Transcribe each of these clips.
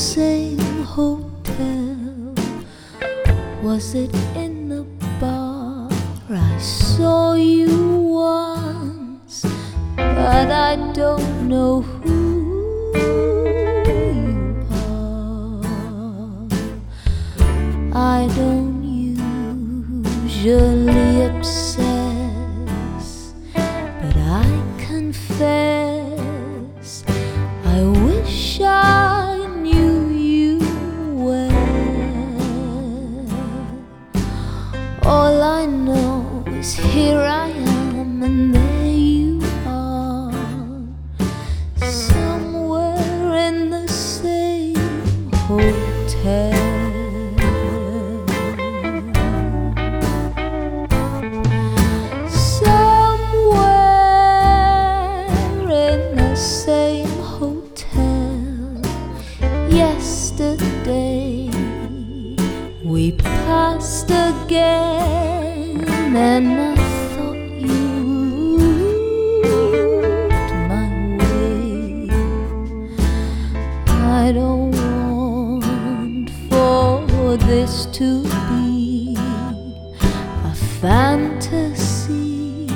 same hotel. Was it in the bar I saw you once? But I don't know who you are. I don't usually. Hotel. Somewhere in the same hotel. Yesterday we passed again, and I to be a fantasy,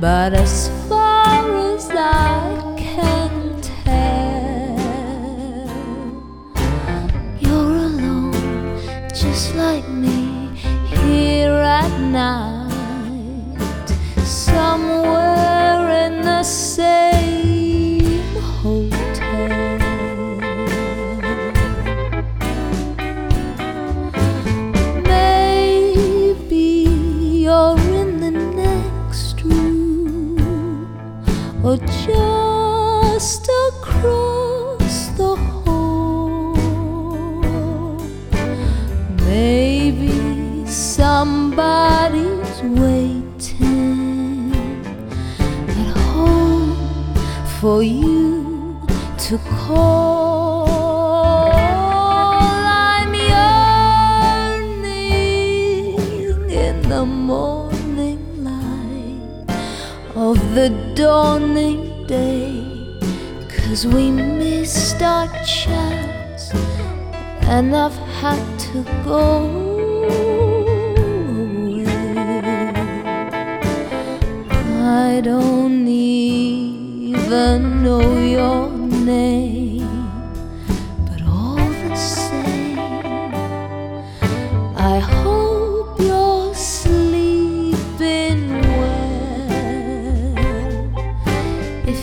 but as far as I can tell, you're alone, just like me, here at night, somewhere in the same or just across the hall. Maybe somebody's waiting at home for you to call. The dawning day. Cause we missed our chance, and I've had to go. away. I don't even know your name,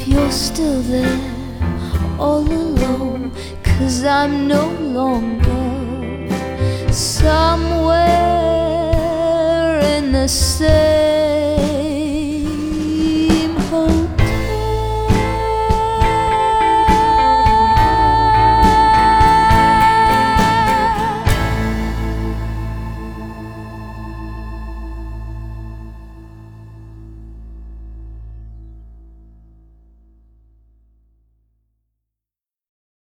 If you're still there, all alone, cause I'm no longer somewhere in the same